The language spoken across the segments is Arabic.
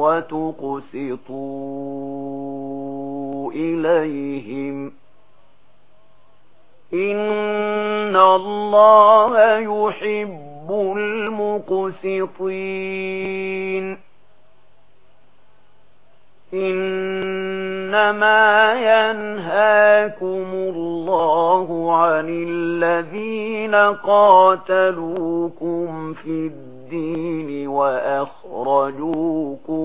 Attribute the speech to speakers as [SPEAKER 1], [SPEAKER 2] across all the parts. [SPEAKER 1] وتقسطوا إليهم إن الله يحب المقسطين إنما ينهاكم الله عن الذين قاتلوكم في الدين وأخرجوكم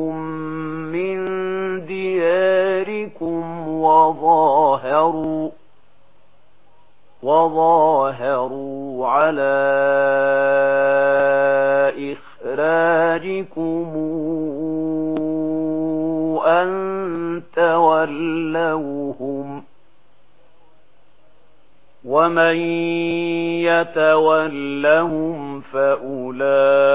[SPEAKER 1] ظاهروا وظاهروا على إخراجكم أن تولوهم ومن يتولهم فأولئك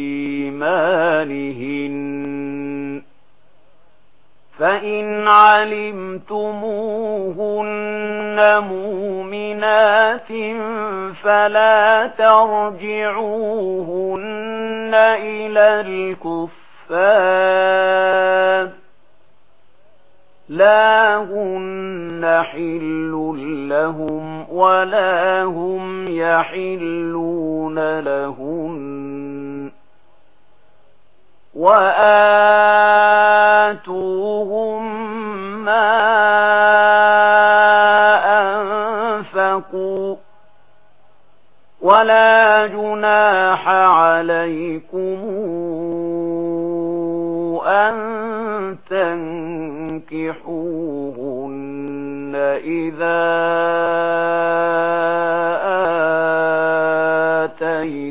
[SPEAKER 1] أيمانهن فإن علمتموهن مؤمنات فلا ترجعوهن إلى الكفار لا هن حل لهم ولا هم يحلون لهن وآتوهم ما أنفقوا ولا جناح عليكم أن تنكحوهن إذا آتيتم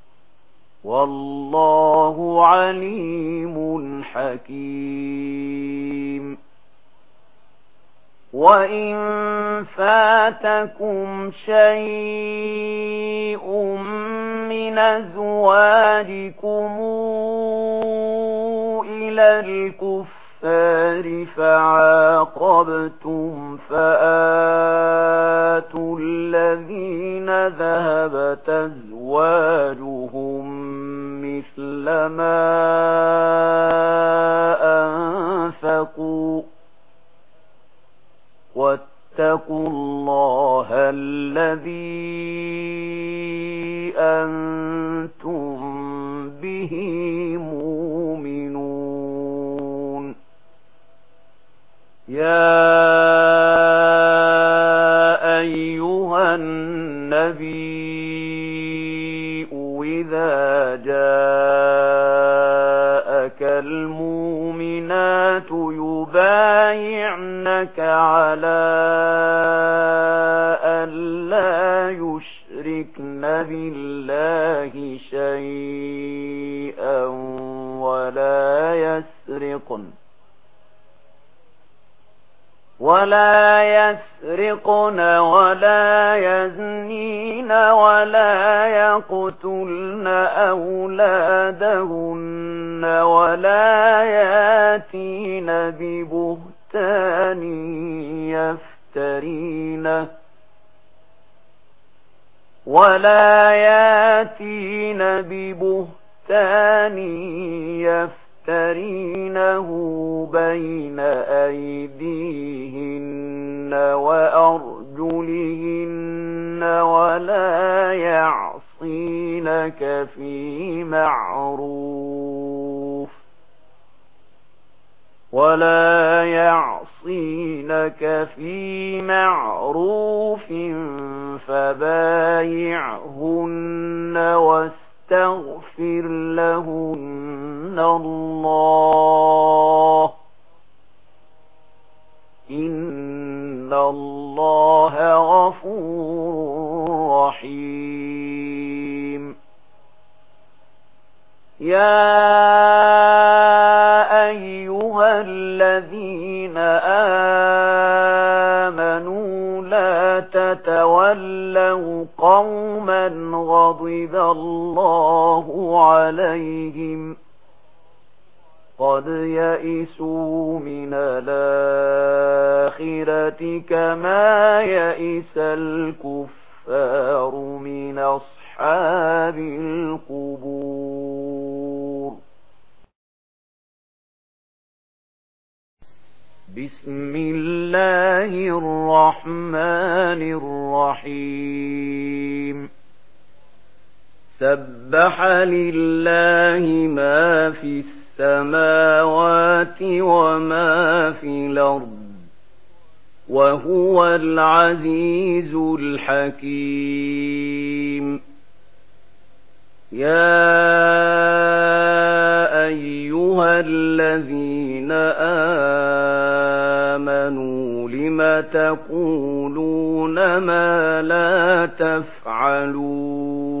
[SPEAKER 1] والله عليم حكيم وإن فاتكم شيء من أزواجكم إلى الكفار فعاقبتم فآتوا الذين ذهبت أزواجهم ما أنفقوا واتقوا الله الذي أنتم به مؤمنون يا أيها النبي إذا جاء ولا يسرقن ولا يزنين ولا يقتلن أولادهن ولا ياتين ببهتان يفترينه ولا ياتين ببهتان يفترينه تَرِينَهُ بَيْنَ أَيْدِيهِنَّ وَأَرْجُلِهِنَّ وَلَا يَعْصِينَكَ فِي مَعْرُوفٍ وَلَا يَعْصِينَكَ فِي مَعْرُوفٍ فَبَايِعْهُنَّ وَاسْتَغْفِرْ لَهُنَّ الله إن الله غفور رحيم يا أيها الذين آمنوا لا تتولوا قوما غضب الله عليهم قد يئسوا من الآخرة كما يئس الكفار من أصحاب القبور بسم الله الرحمن الرحيم سبح لله ما في السماء السماوات وما في الأرض وهو العزيز الحكيم يا أيها الذين آمنوا لم تقولون ما لا تفعلون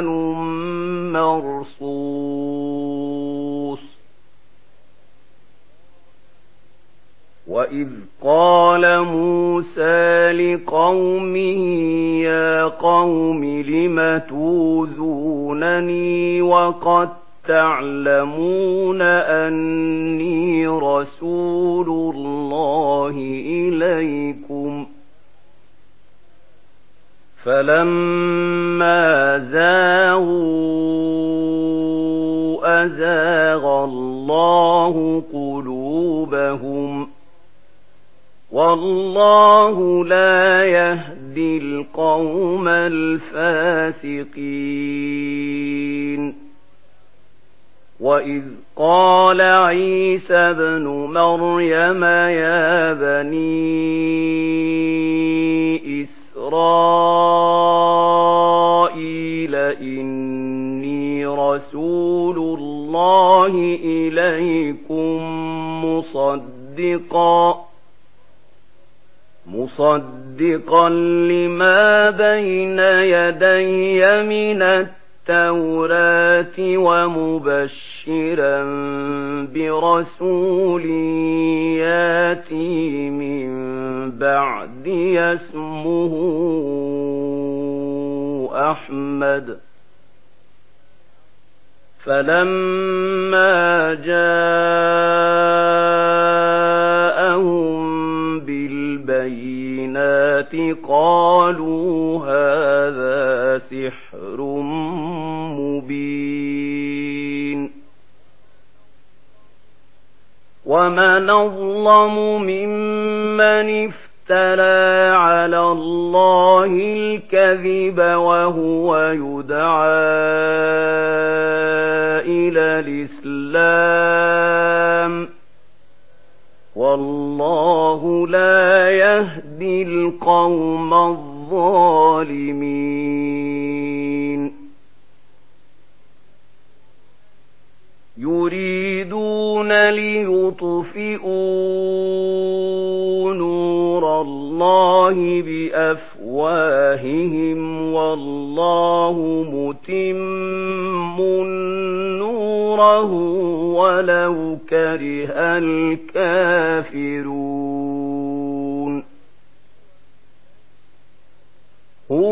[SPEAKER 1] لسان مرصوص وإذ قال موسى لقومه يا قوم لم توذونني وقد تعلمون أني رسول الله إليكم فَلَمَّا زَاغُوا أَزَاغَ اللَّهُ قُلُوبَهُمْ وَاللَّهُ لَا يَهْدِي الْقَوْمَ الْفَاسِقِينَ وَإِذْ قَالَ عِيسَى ابْنُ مَرْيَمَ يَا بَنِي مصدقا مصدقا لما بين يدي من التوراة ومبشرا برسول ياتي من بعد اسمه أحمد فلما جاء الآيات قالوا هذا سحر مبين ومن أظلم ممن افترى على الله الكذب وهو يدعى إلى الإسلام والله لا يهدي في القوم الظالمين يريدون ليطفئوا نور الله بأفواههم والله متم نوره ولو كره الكافرون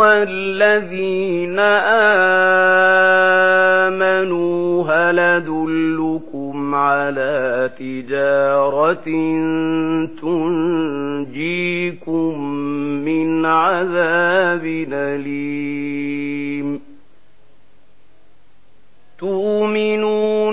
[SPEAKER 1] والذين آمنوا هل دلكم على تجارة تنجيكم من عذاب أليم تؤمنون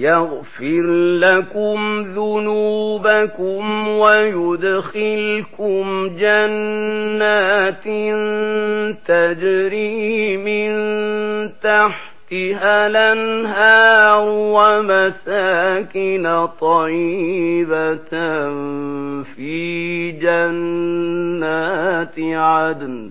[SPEAKER 1] يغفر لكم ذنوبكم ويدخلكم جنات تجري من تحتها الانهار ومساكن طيبة في جنات عدن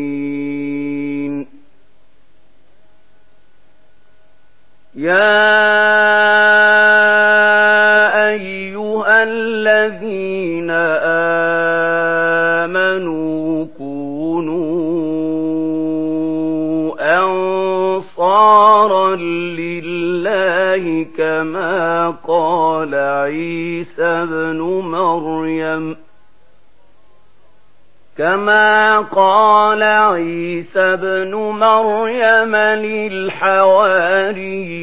[SPEAKER 1] يا أيها الذين آمنوا كونوا أنصارا لله كما قال عيسى بن مريم كما قال عيسى بن مريم للحواريين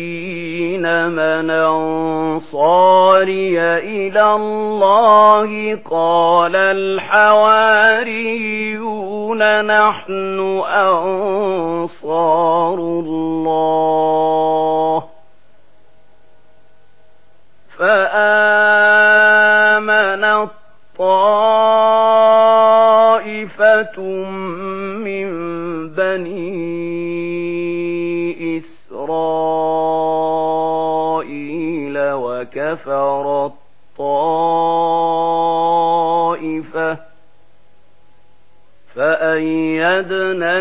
[SPEAKER 1] المشركين من أنصاري إلى الله قال الحواريون نحن أنصار الله فآمن الطائفة كفر الطائفة فأيدنا